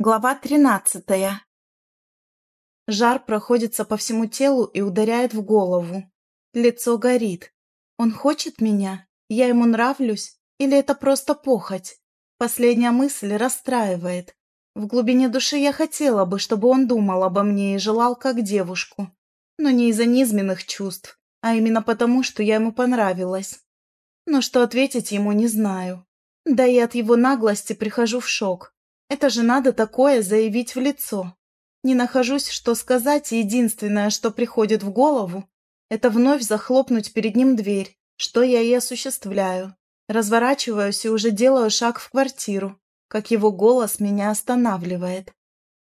Глава тринадцатая. Жар проходится по всему телу и ударяет в голову. Лицо горит. Он хочет меня? Я ему нравлюсь? Или это просто похоть? Последняя мысль расстраивает. В глубине души я хотела бы, чтобы он думал обо мне и желал как девушку. Но не из-за низменных чувств, а именно потому, что я ему понравилась. Но что ответить ему не знаю. Да и от его наглости прихожу в шок. Это же надо такое заявить в лицо. Не нахожусь, что сказать, единственное, что приходит в голову, это вновь захлопнуть перед ним дверь, что я и осуществляю. Разворачиваюсь и уже делаю шаг в квартиру, как его голос меня останавливает.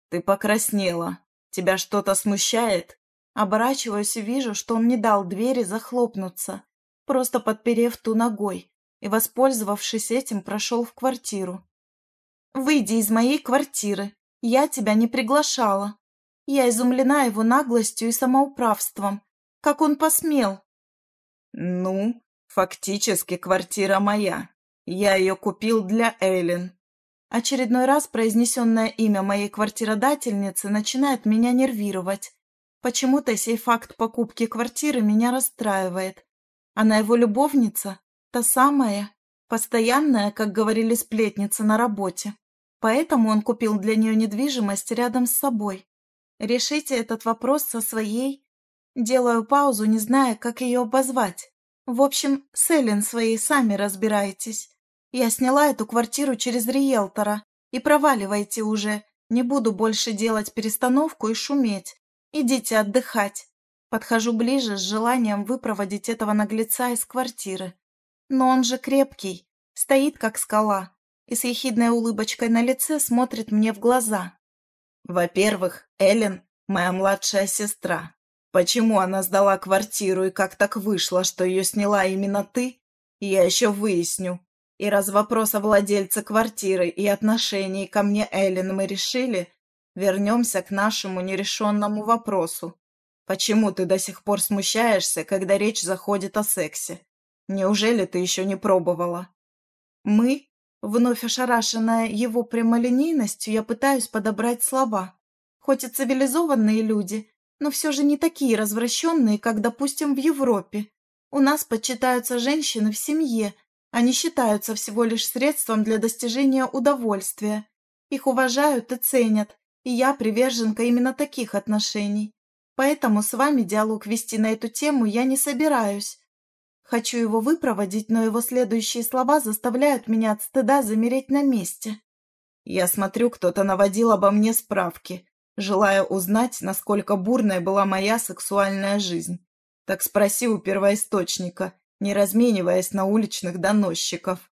«Ты покраснела. Тебя что-то смущает?» Оборачиваюсь и вижу, что он не дал двери захлопнуться, просто подперев ту ногой, и, воспользовавшись этим, прошел в квартиру. Выйди из моей квартиры. Я тебя не приглашала. Я изумлена его наглостью и самоуправством. Как он посмел? Ну, фактически квартира моя. Я ее купил для Эйлин. Очередной раз произнесенное имя моей квартиродательницы начинает меня нервировать. Почему-то сей факт покупки квартиры меня расстраивает. Она его любовница, та самая, постоянная, как говорили сплетницы на работе. Поэтому он купил для нее недвижимость рядом с собой. Решите этот вопрос со своей. Делаю паузу, не зная, как ее обозвать. В общем, с Эллен своей сами разбирайтесь. Я сняла эту квартиру через риэлтора. И проваливайте уже. Не буду больше делать перестановку и шуметь. Идите отдыхать. Подхожу ближе с желанием выпроводить этого наглеца из квартиры. Но он же крепкий, стоит как скала, и с ехидной улыбочкой на лице смотрит мне в глаза. «Во-первых, Эллен – моя младшая сестра. Почему она сдала квартиру и как так вышло, что ее сняла именно ты, я еще выясню. И раз вопрос о владельце квартиры и отношении ко мне Эллен мы решили, вернемся к нашему нерешенному вопросу. Почему ты до сих пор смущаешься, когда речь заходит о сексе? Неужели ты еще не пробовала?» «Мы Вновь ошарашенная его прямолинейностью, я пытаюсь подобрать слова. Хоть и цивилизованные люди, но все же не такие развращенные, как, допустим, в Европе. У нас почитаются женщины в семье, они считаются всего лишь средством для достижения удовольствия. Их уважают и ценят, и я приверженка именно таких отношений. Поэтому с вами диалог вести на эту тему я не собираюсь. Хочу его выпроводить, но его следующие слова заставляют меня от стыда замереть на месте. Я смотрю, кто-то наводил обо мне справки, желая узнать, насколько бурная была моя сексуальная жизнь. Так спроси у первоисточника, не размениваясь на уличных доносчиков.